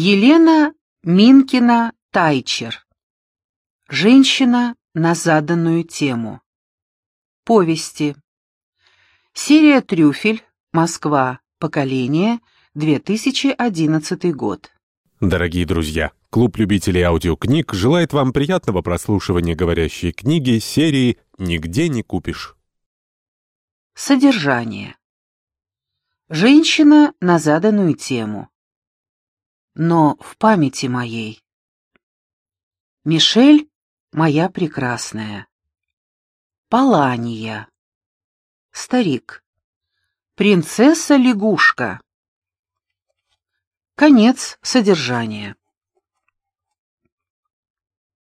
Елена Минкина Тайчер. Женщина на заданную тему. Повести. Серия «Трюфель», Москва, поколение, 2011 год. Дорогие друзья, клуб любителей аудиокниг желает вам приятного прослушивания говорящей книги серии «Нигде не купишь». Содержание. Женщина на заданную тему. Но в памяти моей. Мишель, моя прекрасная. Палания. Старик. Принцесса-лягушка. Конец содержания.